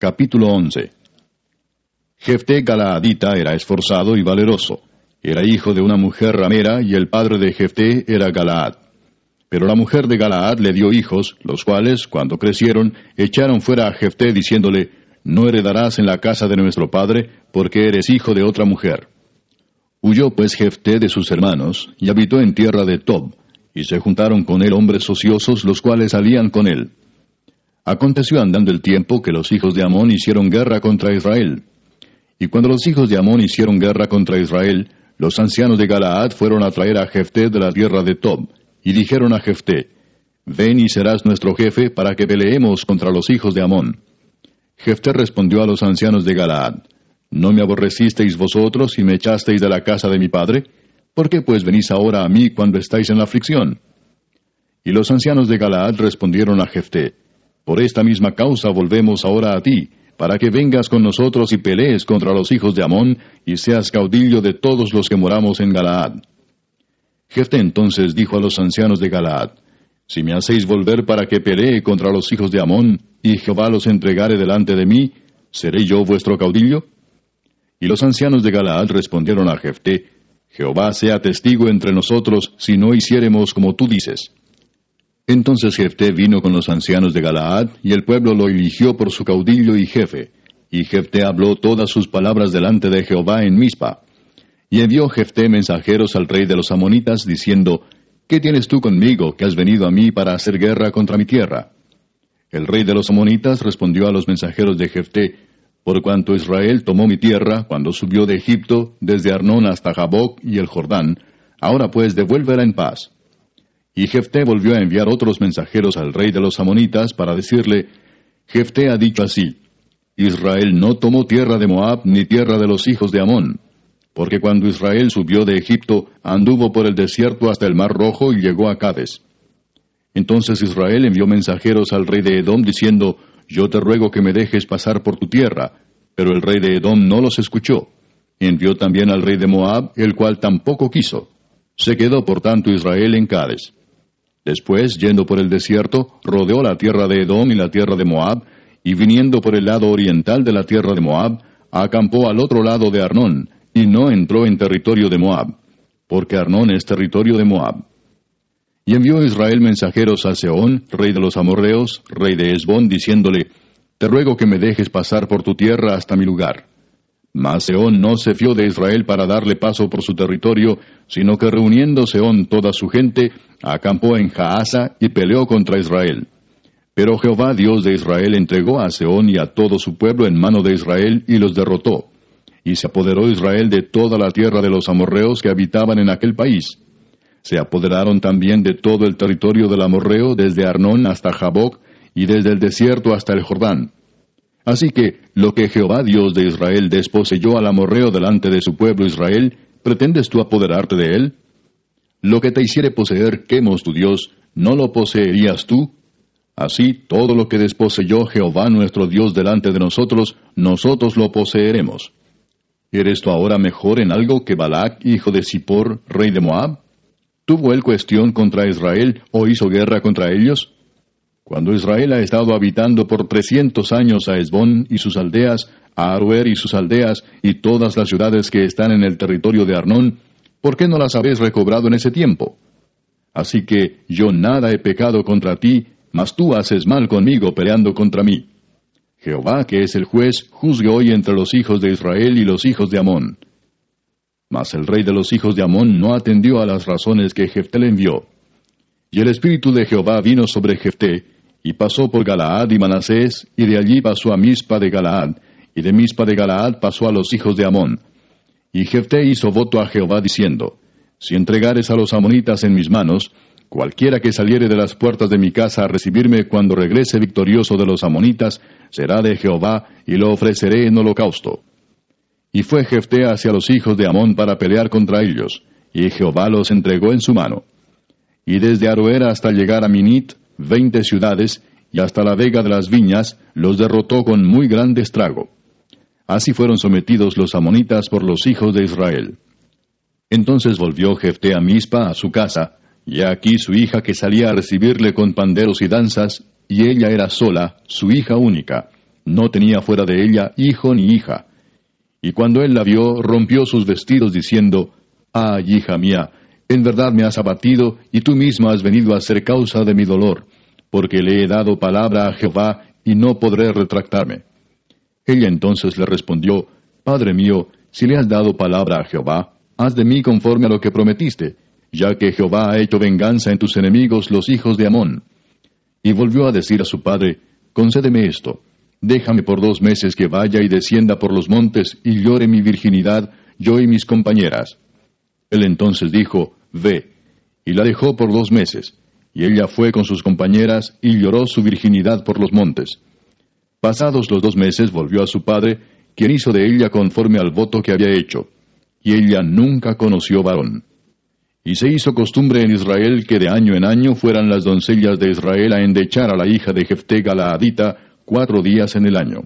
Capítulo 11 Jefté Galaadita era esforzado y valeroso. Era hijo de una mujer ramera y el padre de Jefté era Galaad. Pero la mujer de Galaad le dio hijos, los cuales, cuando crecieron, echaron fuera a Jefté diciéndole, No heredarás en la casa de nuestro padre, porque eres hijo de otra mujer. Huyó pues Jefté de sus hermanos, y habitó en tierra de Tob, y se juntaron con él hombres ociosos, los cuales salían con él. Aconteció andando el tiempo que los hijos de Amón hicieron guerra contra Israel. Y cuando los hijos de Amón hicieron guerra contra Israel, los ancianos de Galaad fueron a traer a Jefté de la tierra de Tob, y dijeron a Jefté, Ven y serás nuestro jefe para que peleemos contra los hijos de Amón. Jefté respondió a los ancianos de Galaad, ¿No me aborrecisteis vosotros y me echasteis de la casa de mi padre? ¿Por qué pues venís ahora a mí cuando estáis en la aflicción? Y los ancianos de Galaad respondieron a Jefté, por esta misma causa volvemos ahora a ti, para que vengas con nosotros y pelees contra los hijos de Amón, y seas caudillo de todos los que moramos en Galaad. Jefté entonces dijo a los ancianos de Galaad, Si me hacéis volver para que pelee contra los hijos de Amón, y Jehová los entregare delante de mí, ¿seré yo vuestro caudillo? Y los ancianos de Galaad respondieron a Jefté, Jehová sea testigo entre nosotros si no hiciéremos como tú dices. Entonces Jefté vino con los ancianos de Galaad, y el pueblo lo eligió por su caudillo y jefe. Y Jefté habló todas sus palabras delante de Jehová en Mizpa. Y envió Jefté mensajeros al rey de los amonitas, diciendo, ¿Qué tienes tú conmigo, que has venido a mí para hacer guerra contra mi tierra? El rey de los amonitas respondió a los mensajeros de Jefté, Por cuanto Israel tomó mi tierra cuando subió de Egipto, desde Arnón hasta Jaboc y el Jordán, ahora pues devuélvela en paz. Y Jefté volvió a enviar otros mensajeros al rey de los amonitas para decirle, Jefté ha dicho así, Israel no tomó tierra de Moab ni tierra de los hijos de Amón, porque cuando Israel subió de Egipto, anduvo por el desierto hasta el mar rojo y llegó a Cades. Entonces Israel envió mensajeros al rey de Edom diciendo, Yo te ruego que me dejes pasar por tu tierra, pero el rey de Edom no los escuchó. Envió también al rey de Moab, el cual tampoco quiso. Se quedó por tanto Israel en Cades. Después, yendo por el desierto, rodeó la tierra de Edom y la tierra de Moab, y viniendo por el lado oriental de la tierra de Moab, acampó al otro lado de Arnón, y no entró en territorio de Moab, porque Arnón es territorio de Moab. Y envió Israel mensajeros a Seón, rey de los amorreos, rey de Esbón, diciéndole, Te ruego que me dejes pasar por tu tierra hasta mi lugar. Mas Seón no se fió de Israel para darle paso por su territorio, sino que reuniendo Seón toda su gente, acampó en Jaasa y peleó contra Israel. Pero Jehová Dios de Israel entregó a Seón y a todo su pueblo en mano de Israel y los derrotó. Y se apoderó Israel de toda la tierra de los amorreos que habitaban en aquel país. Se apoderaron también de todo el territorio del amorreo, desde Arnón hasta Jaboc, y desde el desierto hasta el Jordán Así que lo que Jehová Dios de Israel desposeyó al amorreo delante de su pueblo Israel, ¿pretendes tú apoderarte de él? Lo que te hiciere poseer Quemos tu Dios, ¿no lo poseerías tú? Así, todo lo que desposeyó Jehová nuestro Dios delante de nosotros, nosotros lo poseeremos. ¿Eres tú ahora mejor en algo que Balac, hijo de Zippor, rey de Moab? ¿Tuvo él cuestión contra Israel o hizo guerra contra ellos? Cuando Israel ha estado habitando por trescientos años a Esbón y sus aldeas, a Aruer y sus aldeas, y todas las ciudades que están en el territorio de Arnón, ¿por qué no las habéis recobrado en ese tiempo? Así que yo nada he pecado contra ti, mas tú haces mal conmigo peleando contra mí. Jehová, que es el juez, juzgue hoy entre los hijos de Israel y los hijos de Amón. Mas el rey de los hijos de Amón no atendió a las razones que Jefté le envió. Y el espíritu de Jehová vino sobre Jefté, y pasó por Galaad y Manasés, y de allí pasó a Mispa de Galaad, y de Mispa de Galaad pasó a los hijos de Amón. Y Jefté hizo voto a Jehová diciendo, Si entregares a los amonitas en mis manos, cualquiera que saliere de las puertas de mi casa a recibirme cuando regrese victorioso de los amonitas, será de Jehová, y lo ofreceré en holocausto. Y fue Jefté hacia los hijos de Amón para pelear contra ellos, y Jehová los entregó en su mano. Y desde Aroera hasta llegar a Minit, veinte ciudades, y hasta la vega de las viñas los derrotó con muy grande estrago. Así fueron sometidos los amonitas por los hijos de Israel. Entonces volvió Jefté a Mispa a su casa, y aquí su hija que salía a recibirle con panderos y danzas, y ella era sola, su hija única, no tenía fuera de ella hijo ni hija. Y cuando él la vio, rompió sus vestidos diciendo, Ay, hija mía, en verdad me has abatido, y tú misma has venido a ser causa de mi dolor, porque le he dado palabra a Jehová, y no podré retractarme. Ella entonces le respondió, Padre mío, si le has dado palabra a Jehová, haz de mí conforme a lo que prometiste, ya que Jehová ha hecho venganza en tus enemigos los hijos de Amón. Y volvió a decir a su padre, Concédeme esto, déjame por dos meses que vaya y descienda por los montes y llore mi virginidad, yo y mis compañeras. Él entonces dijo, Ve, y la dejó por dos meses, y ella fue con sus compañeras y lloró su virginidad por los montes. Pasados los dos meses volvió a su padre, quien hizo de ella conforme al voto que había hecho, y ella nunca conoció varón. Y se hizo costumbre en Israel que de año en año fueran las doncellas de Israel a endechar a la hija de Jefté Galaadita cuatro días en el año.